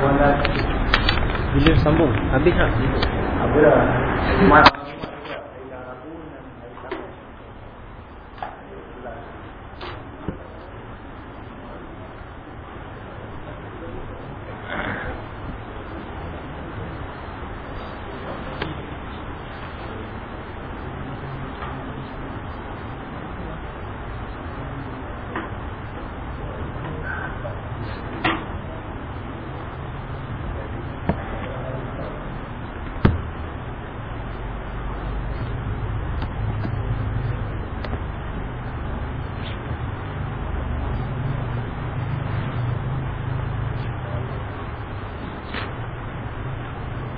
Bila sambung? Habis tak? Apa dah?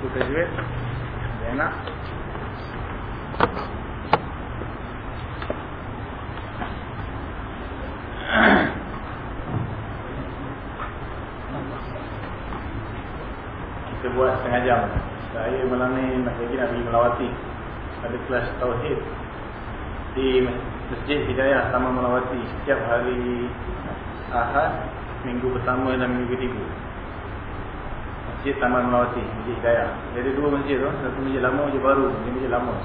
Buka duit. Dia enak. Kita buat setengah jam. Saya malam ni nak lagi nak pergi melawati. Ada kelas tauhid di Masjid Hidayah Taman Melawati setiap hari Ahad, minggu pertama dan minggu ketiga. Masjid Taman Melawati, Masjid Hidayah. Dia ada dua masjid tu, satu masjid lama, masjid baru. Ini masjid lama.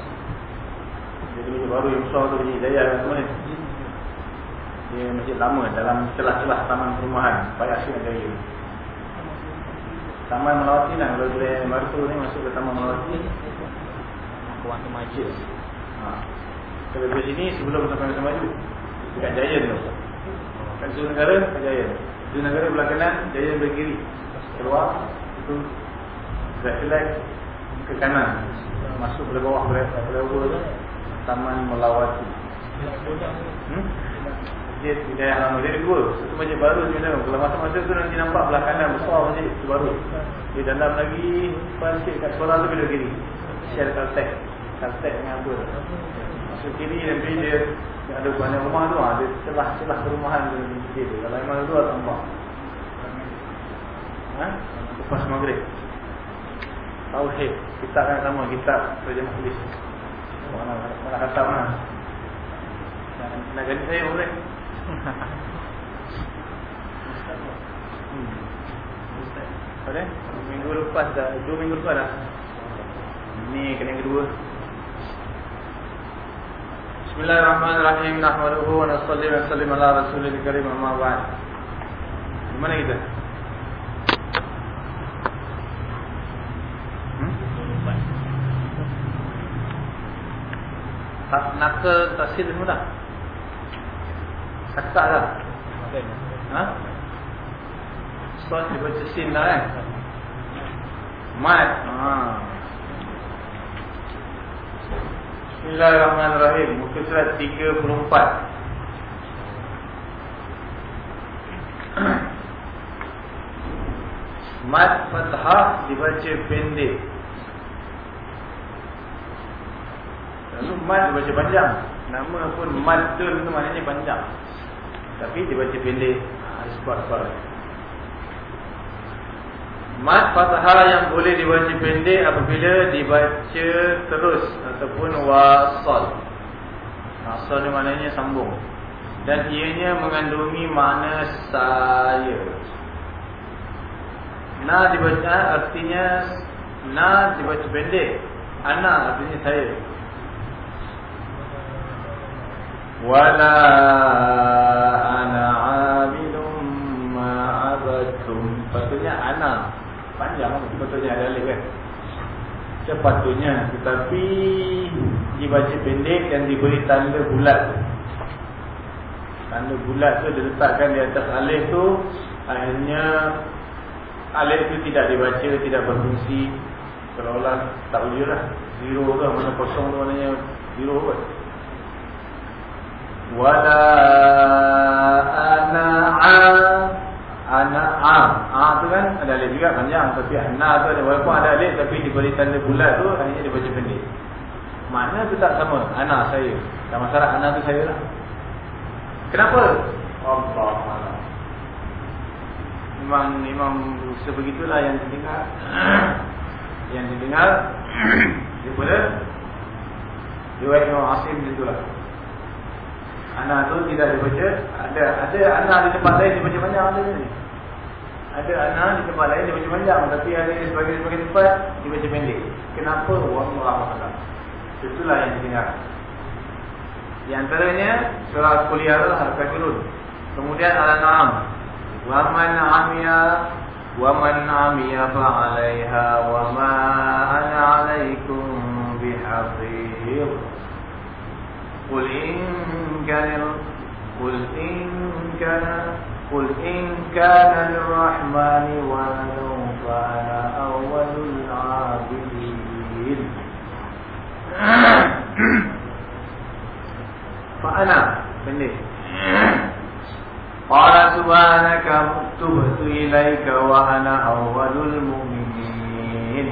Jadi masjid baru yang besar tu Masjid Hidayah yang semua ni. Dia masjid lama dalam celah-celah taman perumahan, Baik Asyik Jaya. Taman Melawati lah, kalau boleh baru ni masuk ke Taman Melawati. Kuat tu majlis. Ha. Kalau dari sini sebelum Masa Maju, dekat Giant tu. Kat Zoo Negara, Giant. Zoo Negara belah kanan, Giant belah kiri. Keluar, itu Reflect ke kanan. Masuk boleh bawah boleh over tu Taman Melawati. Hmm? Masjid Hidayah Lama Dia ada dua Satu masjid baru sebenarnya Kalau masa-masa tu nanti nampak belah kanan besar masjid itu baru. Di dalam lagi Depan sikit kat sekolah tu bila kiri. Share Caltech. Caltech dengan apa Masuk kiri nanti dia ada banyak rumah tu ha, Dia celah-celah perumahan tu tu Kalau memang tu ada nampak ha? Lepas maghrib. Tauhid. Kitab yang sama Kitab Raja Mahlis Mana, kata mana? Nak, ganti saya boleh? Hmm. Boleh? Minggu lepas dah Dua minggu lepas dah. Ini kena kedua Bismillahirrahmanirrahim Nahmaduhu wa nasalli wa sallim ala rasulil karim amma ba'd Di mana kita? Tak nakal tasir semua dah. Sakak dah. Ha? Soal dibaca sin dah kan? Mat. Ha. Bismillahirrahmanirrahim. Muka surat 34. Mat fathah dibaca pendek. Lalu mad dibaca panjang Nama pun madun tu maknanya panjang Tapi dibaca pendek ha, Sebab-sebab Mad fathah yang boleh dibaca pendek Apabila dibaca terus Ataupun wasal. Wasal ni maknanya sambung. Dan ianya mengandungi makna saya. Na dibaca artinya Na dibaca pendek. Ana artinya saya. Wala ana abidum ma abadtum patutnya ana panjang patutnya ada alif kan. Sepatutnya tetapi dibaca pendek dan diberi tanda bulat. Tanda bulat tu diletakkan di atas alif tu akhirnya alif tu tidak dibaca tidak berfungsi. Seolah-olah tak wujud lah. Zero tu mana kosong tu maknanya zero kot. Wala ana'a ana'a a. Tu kan ada alif juga panjang. Tapi ana tu ada walaupun ada alif tapi diberi tanda bulat tu hanya dibaca pendek. Makna tu tak sama. Ana saya. Tak masalah ana tu saya lah. Kenapa? Allah memang memang sebegitulah yang didengar. Yang didengar daripada riwayat Imam Asim itulah Anak tu tidak dibaca Ada ada anak di tempat lain dibaca banyak ada ni Ada ana di tempat lain dia baca panjang tapi ada di sebagai sebagai tempat dia baca pendek. Kenapa? Wallahu a'lam. Itulah yang didengar. Di antaranya surah kuliah Al-Kafirun. Kemudian Al-An'am. Wa man 'amiya wa man 'amiya fa 'alaiha wa ma ana 'alaikum bihafiz. Qul in kana qul in kana قل إن كان للرحمن ولد فأنا أول العابدين. فأنا بالنسبة قال سبحانك تبت إليك وأنا أول المؤمنين.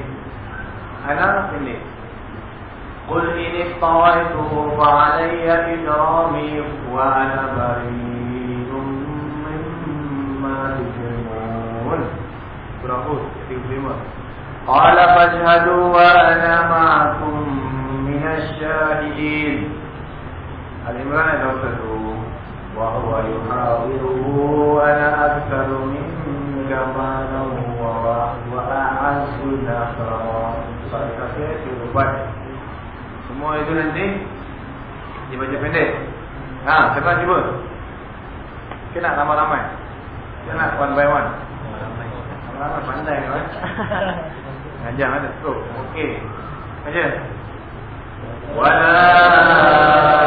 أنا بالنسبة قل إن افتريته فعلي إجرامي وأنا بريء مما تجرمون سورة هود 35 قال فاشهدوا وأنا معكم من الشاهدين. الإمران دوسته وهو يحاوره أنا أكثر منك مالا وأعز نصرا Saya diubat semua itu nanti dibaca pendek. Ha, kena cuba. Kena ramai-ramai. Kena one by one. Ramai-ramai pandai kan? Ajar ada tu. Okey. Ajar. Wala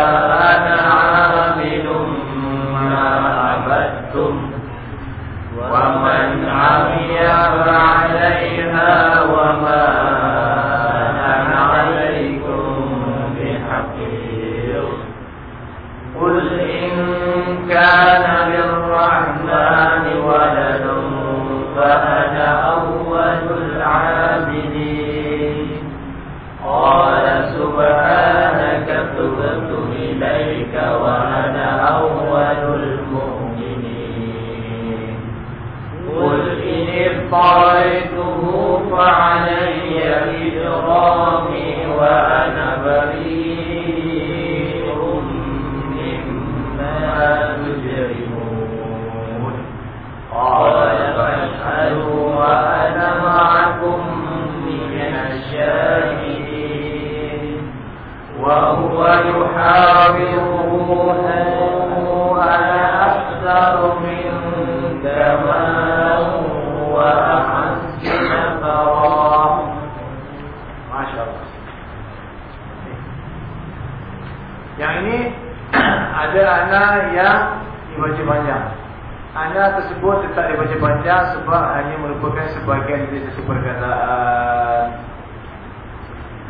perkataan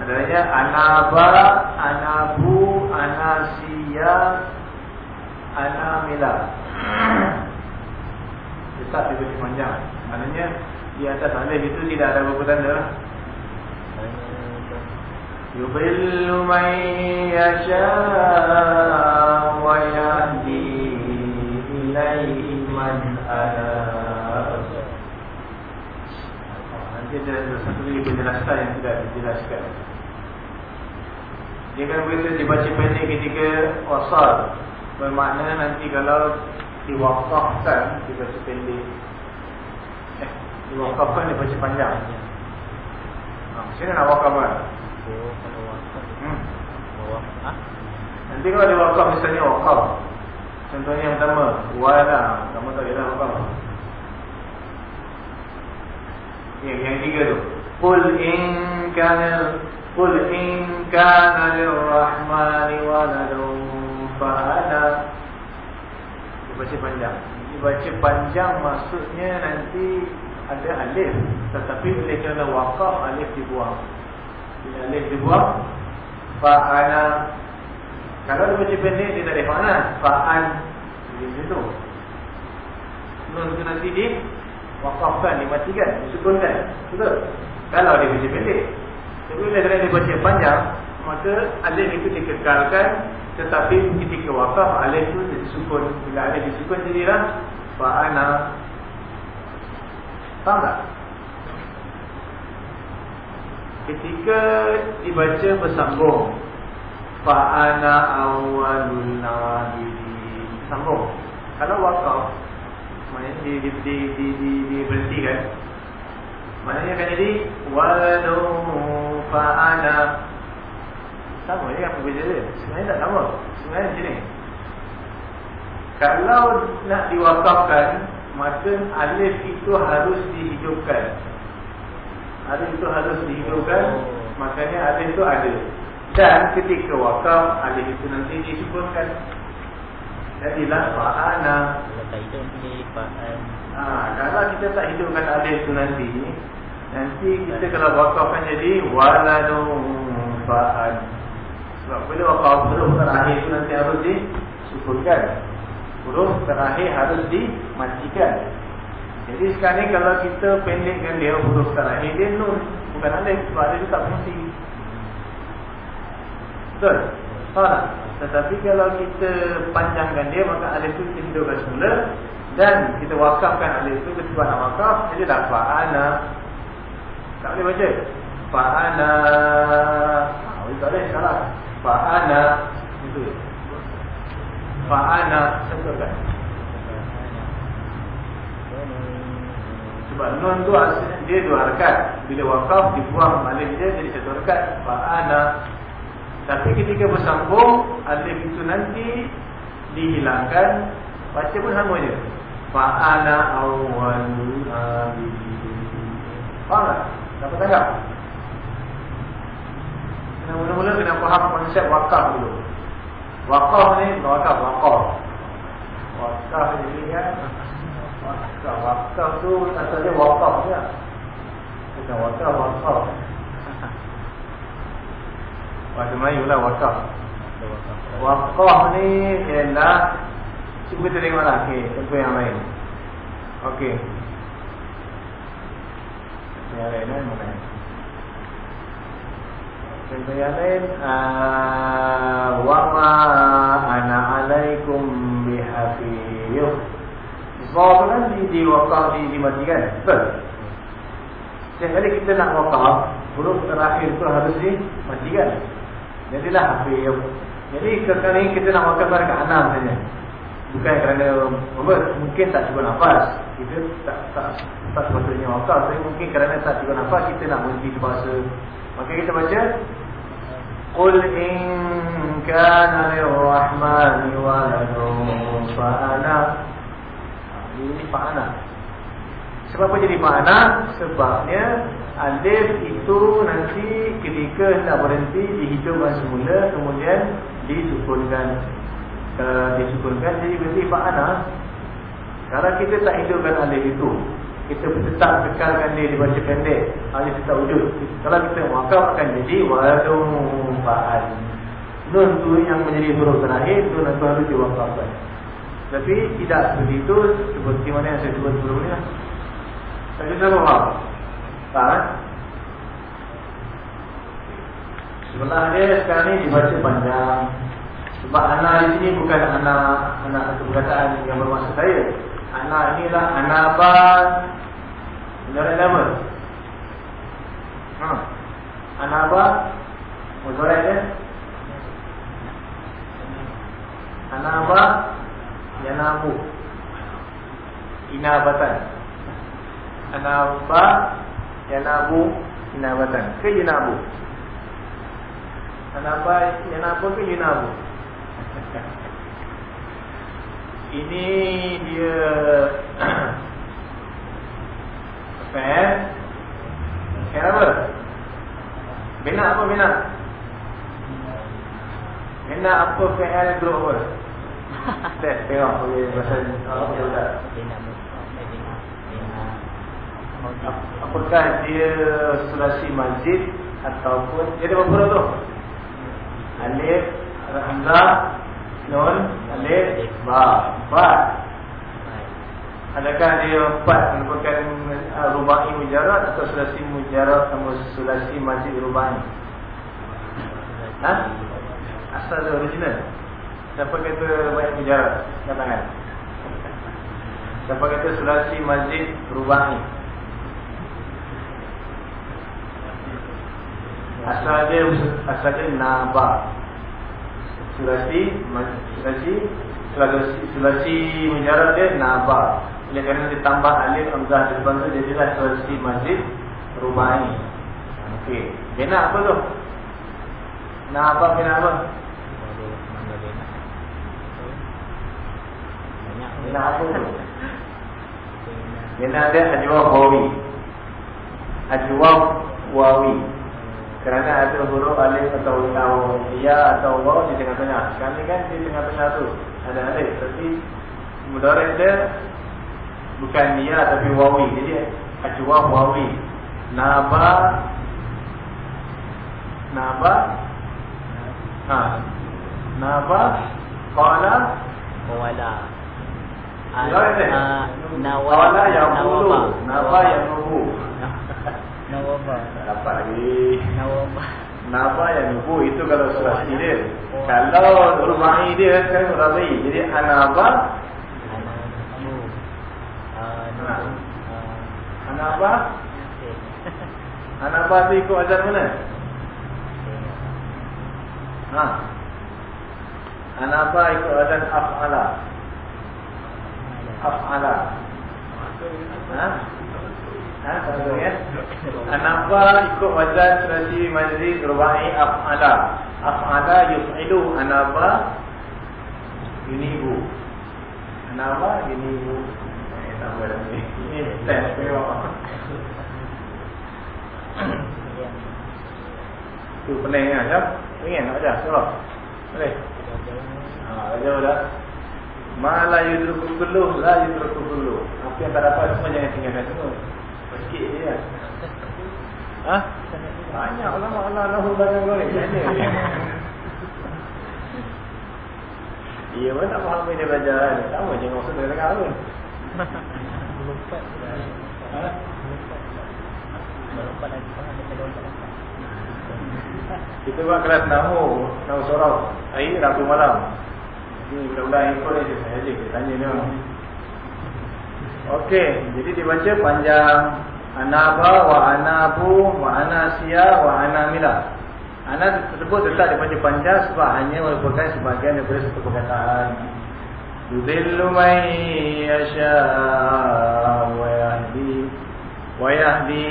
Adanya Anaba Anabu Anasiya Anamila Tetap dibaca panjang Maknanya Di atas alif itu tidak ada berapa tanda lah يضل من يشاء Satu lagi penjelasan yang tidak dijelaskan Dia kan berita dibaca pendek ketika wasal Bermakna nanti kalau diwakafkan dibaca pendek Eh, diwakafkan dibaca panjang ha, Sini nak wakaf. Hmm. Bawah. Ah? Nanti kalau ada wakaf misalnya wakaf Contohnya yang pertama Wala Kamu tak kira wakaf yang, yang tiga tu. Qul in kana Qul in kana lirrahmani waladun Fa'ana Dibaca panjang. Dibaca panjang maksudnya nanti Ada alif. Tetapi oleh kerana wakaf alif dibuang. Bila alif dibuang Fa'ana Kalau baca pendek dia tak ada fa'ana Fa'an. Jadi macam tu Nun nanti di Wakafkan, dimatikan, disukunkan Betul? Kalau dia baca pendek Tapi bila dia baca panjang Maka alif itu dikekalkan Tetapi ketika wakaf Alif itu disukun Bila alif disukun jadilah Fa'ana. Faham tak? Ketika dibaca bersambung Fa'ana awalul nabidi Sambung Kalau wakaf Maknanya di, di, di, di, di, di berhentikan. Maknanya akan jadi Walau fa'ana Sama je apa beza dia. Sebenarnya tak sama. Sebenarnya macam ni. Kalau nak diwakafkan Maka alif itu harus dihidupkan. Alif itu harus dihidupkan Makanya alif itu ada. Dan ketika wakaf Alif itu nanti disukunkan Jadilah fa'ana. Kalau tak hidup dia fa'an. Ha, Kalau kita tak hidupkan alif itu nanti. Nanti kita kalau wakafkan jadi Waladun fa'an. Sebab bila wakaf huruf terakhir itu nanti harus disukunkan Huruf terakhir harus dimatikan. Jadi sekarang ni kalau kita pendekkan dia huruf terakhir Dia nun. Bukan alif Sebab alif itu tak fungsi. Betul? Faham tak? Tetapi kalau kita panjangkan dia Maka alif itu hidupkan semula Dan kita wakafkan alif itu Ketika nak wakaf Jadi dah fa'ana Tak boleh baca. Fa'ana Itu tak boleh? Salah Fa'ana Itu. Fa'ana Betul kan? Sebab nun tu dia dua harkat Bila wakaf dibuang alif dia jadi satu harkat Fa'ana Tapi ketika bersambung Alif itu nanti dihilangkan. Baca pun sama je Fa'ana awwalu Faham tak? Dapat tangkap? Kena mula-mula kena faham konsep wakaf dulu. Wakaf ni wakaf, wakaf. Wakaf ni kan Wakaf, wakaf tu asalnya wakaf je. Bukan wakaf, wakaf Bahasa Melayu lah wakaf. Wakaf. Ni ialah Cuba kita tengoklah okay, Contoh yang lain. Okey. Yang lain kan mana? Contoh yang lain uh, Wa ma ana alaikum bihafiyuh. Sebab kan di, di wakaf di, dimatikan? Betul. Setiap kali kita nak wakaf Huruf terakhir tu harus dimatikan Jadilah hafiyuh Jadi kali ini kita nak wakaf pada ke-6 saja. Bukan kerana apa, Mungkin tak cukup nafas. Kita tak tak tak sepatutnya wakaf. Tapi mungkin kerana tak cukup nafas Kita nak berhenti terpaksa Maka kita baca Qul in kana lirrahmani waladun fa'ana. Ini fa'ana. Sebab apa jadi fa'ana? Sebabnya Alif itu nanti ketika nak berhenti dihidupkan semula Kemudian disukunkan. Uh, Disukunkan jadi berhenti fa'ana. Kalau kita tak hidupkan alif itu kita tetap kekalkan dia dibaca pendek Alif tetap wujud. Kalau kita wakaf akan jadi Wadum fa'al Nun tu yang menjadi huruf terakhir Nun itu harus diwakafkan. Tapi tidak seperti itu Seperti mana yang saya sebut sebelum ni Tak bisa Tak Sebelah dia sekarang ni dibaca panjang Sebab anak di sini bukan anak Anak satu perkataan yang bermaksud saya Anak inilah anak apa Mudarat apa? Ha. Anak apa? Mudarat dia? Anak apa? Yanabu Inabatan Anak apa? Yanabu Inabatan Ke Yanabu? Anak apa? Yanabu ke Yanabu? Ini dia Fair Fair apa? Bina apa bina? Bina apa fair apa? Dah tengok boleh pasal apa dah. Apakah dia sulasi masjid ataupun dia ada berapa tu? Alif, Hamzah, Nun, Alif, Ba, Ba. Adakah dia empat merupakan uh, rubai mujarad atau sulasi mujarad atau sulasi masjid rubai? Ha? Asal dia original. Siapa kata rubai mujarad? Katakan. Siapa kata sulasi masjid rubai? Asal dia asal dia naba. Sulasi sulasi sulasi sulasi mujarad dia naba. Oleh kerana ditambah alif hamzah di depan tu jadilah sulasi masjid rubai. Okey. Bina apa tu? Nak apa bina apa? Bina apa tu? Bina ada ajwab wawi. Ajwab wawi. Kerana ada huruf alif atau atau ya atau waw di tengah-tengah. Sekarang kan di tengah-tengah tu ada alif. Tapi mudarat dia bukan ya tapi wawi. Jadi ajwab wawi. Naba Naba Ha Naba Qala Wala Mudarat dia Ah, Nawaba Qala Naba Nawaba Tak dapat lagi Naba yang nubu itu kalau sulasi dia. Kalau rubai dia kan rabi. Jadi anaba, anaba, anaba tu ikut azan mana? Ha. Anaba ikut azan af'ala. Af'ala. Ha? Ha, tahu ya? Anaba ikut wazan sulasi majlis rubai af'ala. Af'ala yuf'ilu anaba yunibu. Anaba yunibu. Eh. Ini test memang. Tu pening kan, jap. Ingin nak ajar surah. Boleh. Ha, ajar dah. Ma la yudruku kullu, la yudruku kullu. Apa yang tak dapat semua jangan tinggalkan semua. Sikit je kan. Ha? Banyak ulama Allah lahu banyak goreng. Iya, mana tak faham dia belajar kan? Sama je dengan saudara dengar pun. Melompat Ha? Melompat lagi faham daripada orang tak dapat Kita buat kelas nahu, nahu sorau. Hari Rabu malam. Ini budak-budak yang ikut ni saya saya tanya dia. Okey, jadi dibaca panjang anaba wa anabu wa anasiya wa anamila. Ana tersebut tetap dibaca panjang sebab hanya merupakan sebahagian daripada satu perkataan. Yudhillu man yasha wa yahdi wa yahdi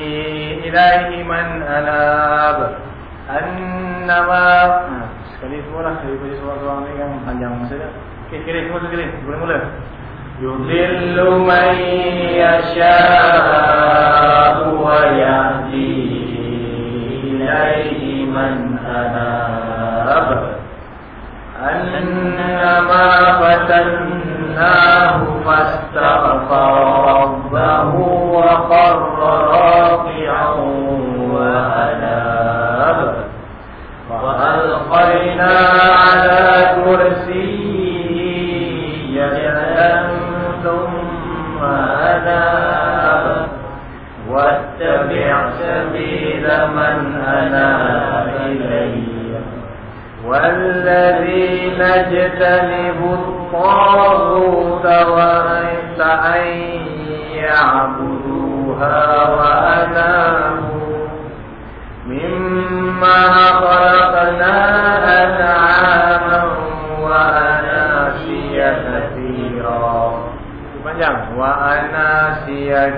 ilaihi man anab. Annama ha, Sekali semua lah Saya seorang-seorang ni yang panjang masa dah Okey, sekali semua sekali Mula-mula يضل من يشاء ويهدي إليه من أناب أنما فتناه فاستغفر ربه وقر راقعا وأناب. وألقينا على كرسي من أناب إلي والذين اجتنبوا الطاغوت وأن يعبدوها وأنابوا مما خلقنا أنعاما وأناسيا كثيرا. Panjang. wa anasiya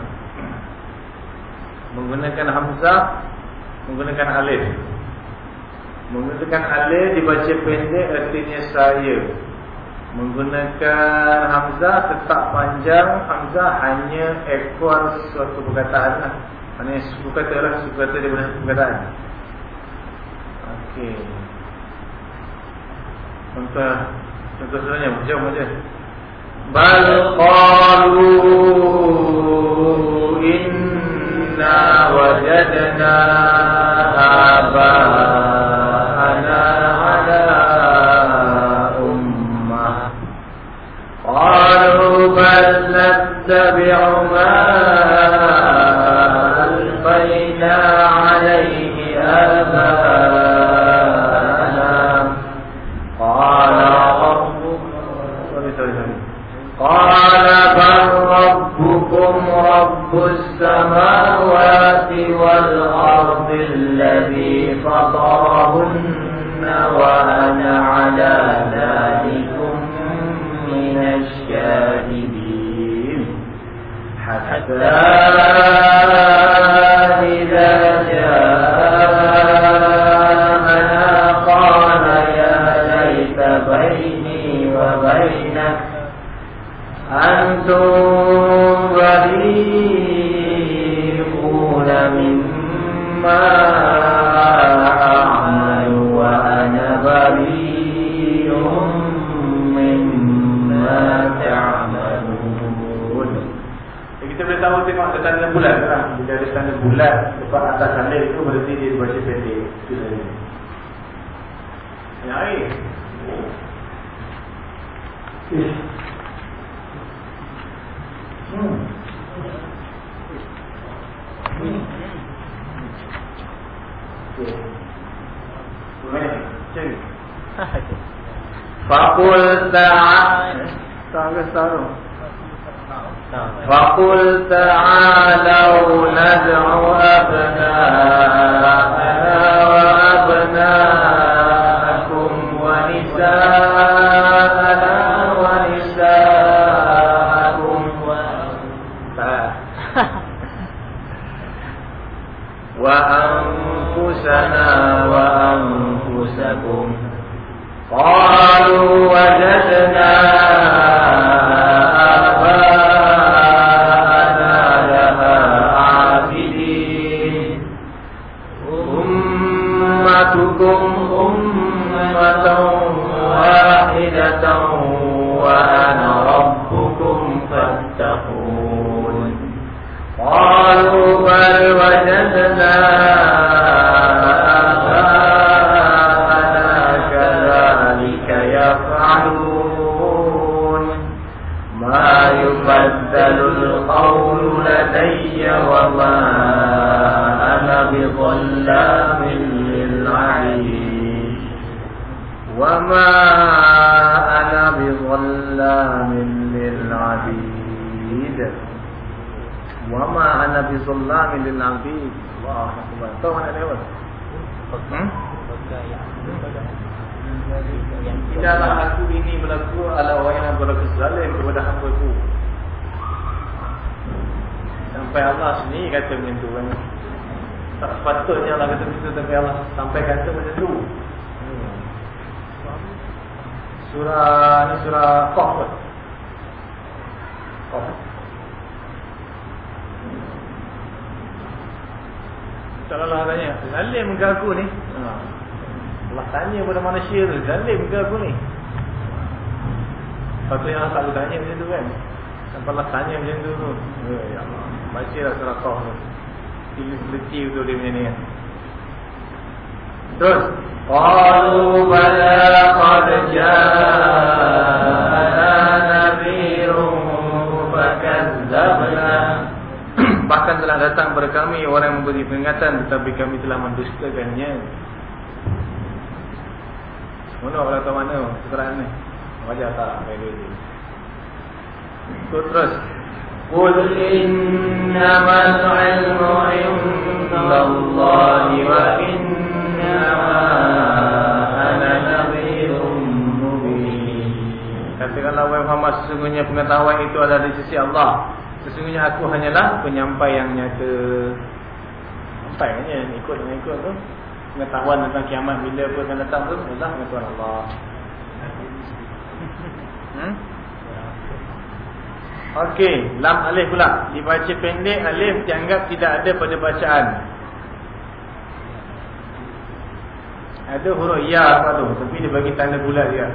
Menggunakan hamzah, menggunakan alif. Menggunakan alif dibaca pendek artinya saya. Menggunakan hamzah tetap panjang Hamzah hanya ekor suatu perkataan lah Maksudnya suku kata lah Suku kata daripada perkataan Okey Contoh Contoh sebenarnya Macam macam Bal qalu إنا وجدنا آباءنا على أمة قالوا بل نتبع ما Sir. فقل تعال Tak ke taruh. فقل تعالوا ندع أبناءنا وأبناءكم ونساءنا ونساءكم وأنفسنا وأنفسكم قالوا وجدنا بظلام للعبيد وما أنا بظلام للعبيد وما أنا بظلام للعبيد الله أكبر tahu mana lewat hmm? Tidaklah aku ini berlaku ala orang yang berlaku zalim kepada hamba-Ku. Sampai Allah sendiri kata macam tu kan. Tak sepatutnya Allah kata tu tapi Allah sampai kata macam tu. Hmm. Surah ni surah Qaf. kot. Qaf. Tak Allah tanya, zalim ke aku ni? Ha. Allah tanya pada manusia tu, zalim ke aku ni? Patutnya Allah tak boleh tanya macam tu kan? Sampai Allah tanya macam tu tu. Ya Allah. Baca lah surah Qaf tu. Pilih beti untuk dia punya ni. Terus. Qalu bala qad jala nabirum Bahkan telah datang kepada kami Orang yang memberi peringatan Tetapi kami telah mendustakannya. Mana orang tahu mana Keterangan ni? Wajah tak Terus Terus. Qul innama tu'il pengetahuan itu ada di sisi Allah. Sesungguhnya aku hanyalah penyampai yang nyata. Sampai hanya ikut dengan ikut tu. Pengetahuan tentang kiamat bila apa akan datang tu adalah pengetahuan Allah. Hmm? Okey, lam alif pula. Dibaca pendek alif dianggap tidak ada pada bacaan. Ada huruf ya apa tu, tapi dia bagi tanda bulat dia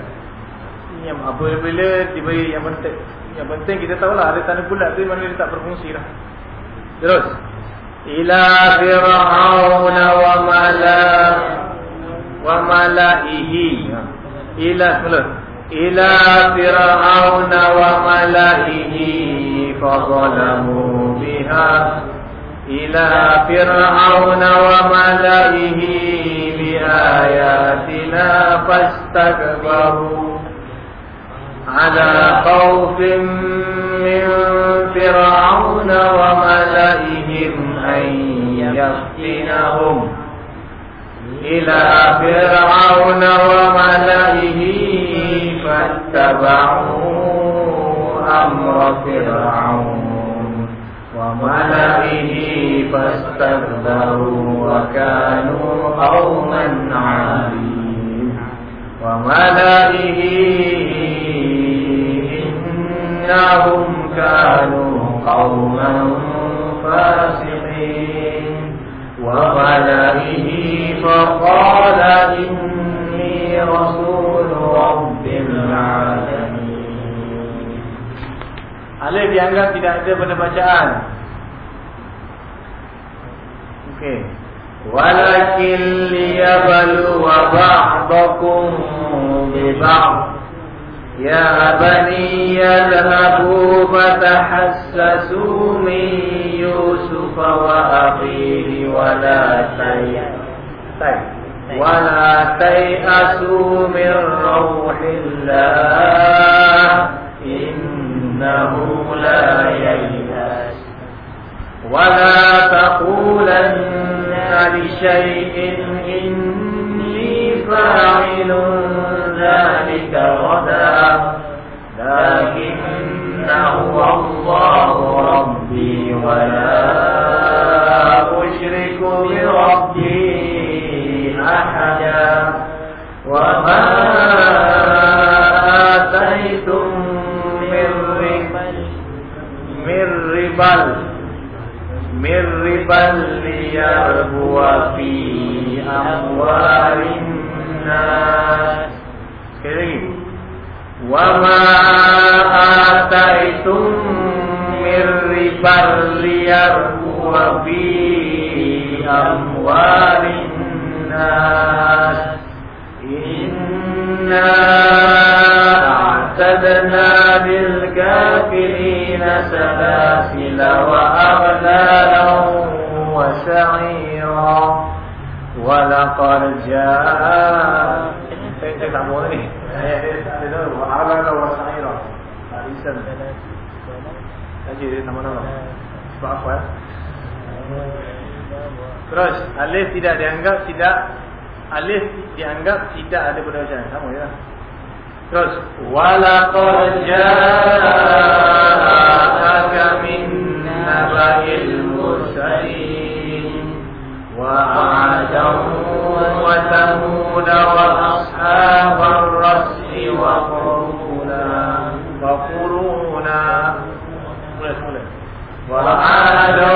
yang apabila tiba yang penting yang penting kita tahulah ada tanda bulat tu mana dia tak berfungsi lah. Terus ila fir'aun wa mala wa malaihi. Ha. Ila terus ila fir'aun wa malaihi fadhalamu biha. Ila fir'aun wa malaihi bi ayatina fastaghfiru على خوف من فرعون وملئهم أن يفتنهم. إلى فرعون وملئه فاتبعوا أمر فرعون وملئه فاستكبروا وكانوا قوما عالين. وملئه إنهم كانوا قوما فاسقين وملئه فقال إني رسول رب العالمين Alif dianggap tidak ada pada bacaan Okey Walakin liyabluwa ba'dakum biba'd يا بني اذهبوا فتحسسوا من يوسف وأخيه ولا تيأسوا ولا تيأسوا من روح الله إنه لا ييأس. ولا تقولن لشيء إني فاعل ذلك غدا لكن هو الله ربي ولا أشرك بربي أحدا وما آتيتم من ربا من ربا من ربا ليربو في أموال الناس المنكرين وما آتيتم من ربا ليربو في أموال الناس إنا أعتدنا للكافرين سلاسل وأغلالا وسعيرا ولقد جاء saya, tak mau ni. Saya ada ada wa ala wa sa'ira. Lisan. Lagi dia nama-nama. Sebab apa ya? Terus alif tidak dianggap tidak alif dianggap tidak ada pada bacaan. Sama ya. Terus wala qad ja'aka min naba'il mursalin wa 'adan wa thamud wa أصحاب الرس وقرونا. وقرونا وعادا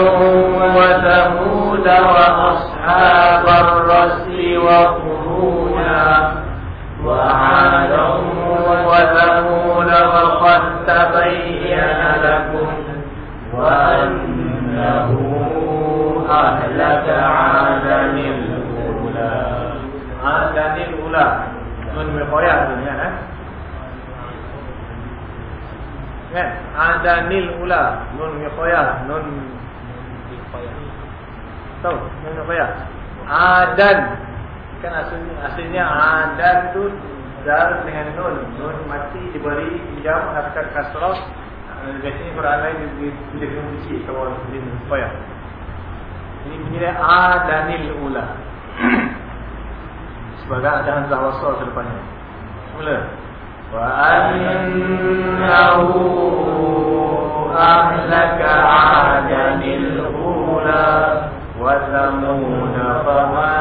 وثمود وأصحاب الرس وقرونا. hadis ulah nun miqoyah tu ni kan, eh? Kan? Adanil ula. Nun miqoyah nun. Miqoyah tau nun miqoyah adan. Kan asalnya aslinya adan tu dar dengan nun. Nun mati diberi Ijam harakat kasrah biasanya Quran lain dia kena kecil kalau Nun miqoyah ini bunyi adanil ula sebagai ada hamzah wasal ke depannya. Mula. Wa annahu ahlaka 'adanil ula wa thamud fama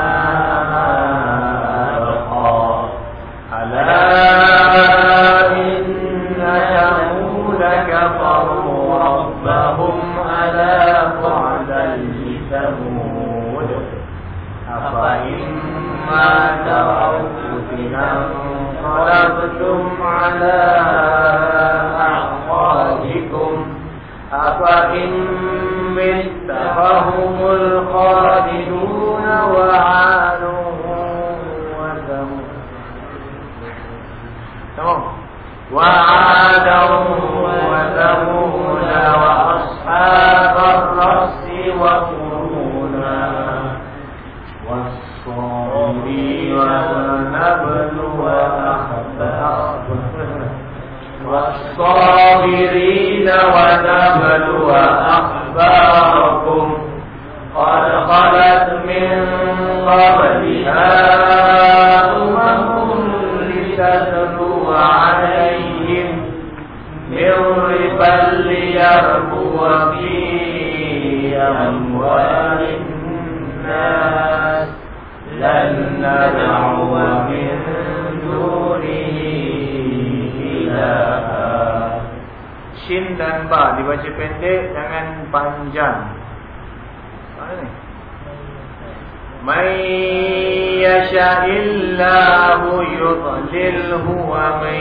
ومن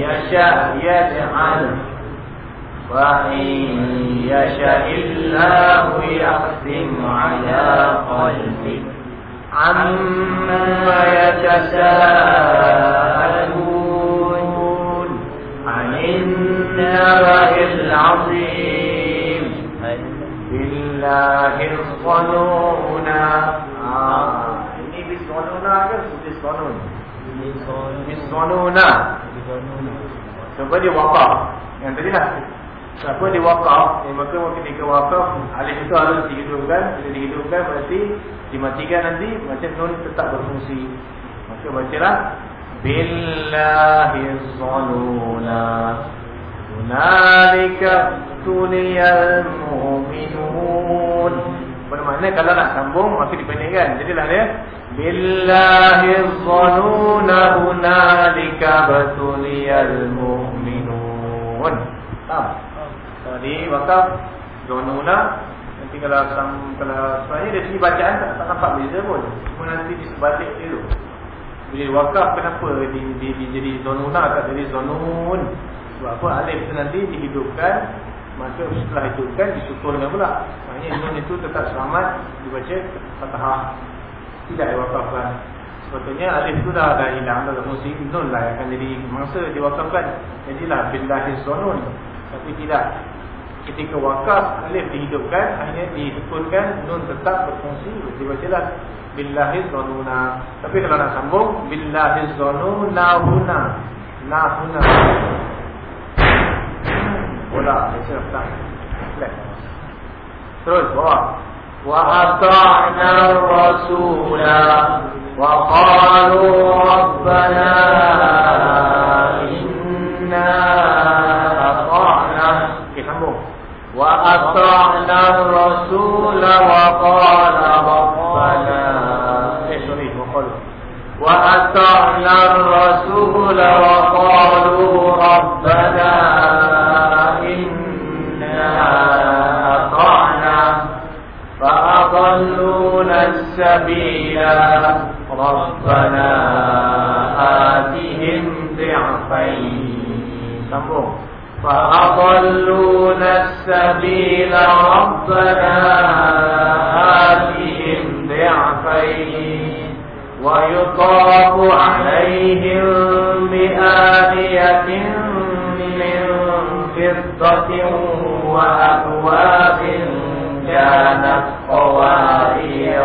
يشاء يجعله وإن يشاء الله يختم على قلبك عما يتساءلون عن النبأ العظيم. بالله الظنون. biswanun? Biswanuna Cuba dia wakaf? Yang tadi lah. Siapa dia wakaf? Eh, Maka ketika wakaf Alif itu harus dihidupkan Bila dihidupkan berarti Dimatikan nanti Macam nun tetap berfungsi. Maka baca lah Billahizzanuna Hunalika tuliyal mu'minun. Bermakna kalau nak sambung Maka dipendekkan Jadilah dia Billahizzanuna Hunalika batuliyal mu'minun Faham? Tadi wakaf Zonuna Nanti kalau kalau sebenarnya dari sini bacaan tak, tak nampak beza pun. Cuma nanti di sebalik dia tu. Bila wakaf kenapa di, di, di, jadi zonuna tak jadi zonun Sebab apa? Alif tu nanti dihidupkan. Maka setelah hidupkan disukurkan pula. Maksudnya nun itu tetap selamat dibaca fatahah Tidak diwakafkan. Sebetulnya alif tu dah, dah hilang dah Mesti nun lah akan jadi mangsa diwakafkan. Jadilah billahiz zonun. Tapi tidak. Ketika wakaf alif dihidupkan Hanya disukurkan nun tetap berfungsi Dibacalah billahiz zonuna. Tapi kalau nak sambung Billahiz zonuna huna. Nahuna Bola Biasa petang Terus bawah وأطعنا الرسول وقالوا ربنا إنا أطعنا. وأطعنا الرسول وقال ربنا. وقالوا وأطعنا الرسول السبيل ربنا آتهم ضعفين. فأضلونا السبيل. ربنا آتهم ضعفين. ويطاف عليهم بآنية من فضة وأكواب كانت قوارير.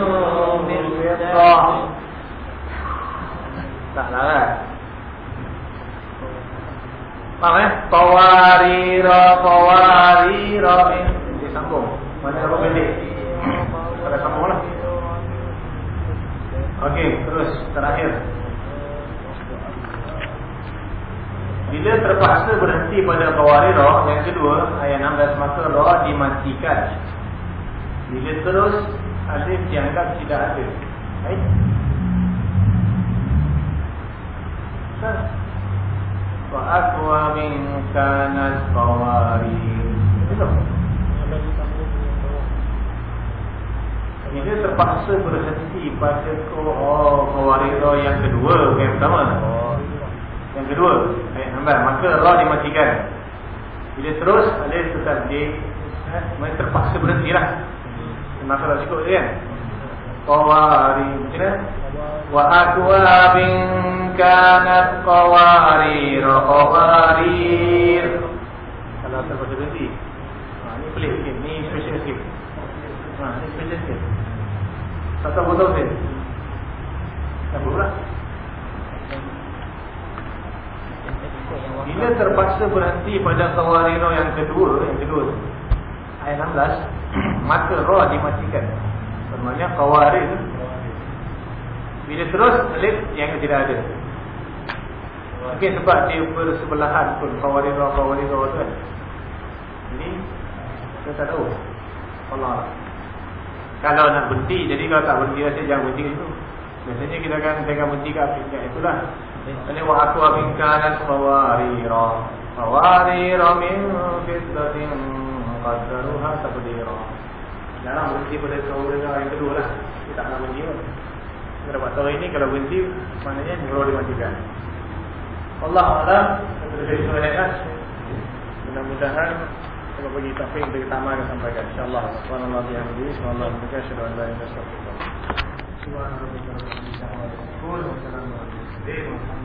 Tak lah kan? Faham eh Qawarira Qawarira min. Dia sambung. Mana apa pendek Pada sambung lah. Okey terus terakhir. Bila terpaksa berhenti pada Qawarira Yang kedua Ayat 16 Maka roh dimatikan. Bila terus Alif dianggap tidak ada. Baik Wa akwa min kanat qawarir. Itu. Ini terpaksa berhenti pada oh, qawarir yang kedua, yang pertama. Oh. Yang kedua, ayat nombor maka ra dimatikan. Bila terus alif tetap di eh, mereka terpaksa berhentilah. Maka tak cukup dia kan? Qawari macam mana? Wa kanat qawarir qawarir. Kalau berhenti. Ha, ni pelik sikit, ni special sikit. Ha, ni special sikit. Tak tahu betul sih. Tak pula. Bila terpaksa berhenti pada kawarino yang kedua, yang kedua, ayat 16, maka roh dimatikan. Sebenarnya kawarin. Bila terus alif yang tidak ada. Mungkin sebab dia bersebelahan pun kawarino kawarino tu kan. Jadi kita tak tahu. Allah. Kalau nak berhenti, jadi kalau tak berhenti, saya jangan berhenti itu. Biasanya kita akan pegang berhenti kat kat itulah. Ini wa aku min kanat qawarira. Qawarira min fiddatin qaddaruha taqdira. Jangan berhenti pada qawarira yang kedua lah. Kita tak nak berhenti pun. Kita dapat tahu ini kalau berhenti maknanya nurul dimatikan. Allah sebenarnya Mudah-mudahan kita bagi taufik untuk kita amalkan sampaikan. Insyaallah. Subhanallah bihamdihi. Subhanallah wa bihamdihi. Asyhadu an la ilaha illa anta. Subhanallah wa bihamdihi. Wa salamun alaikum.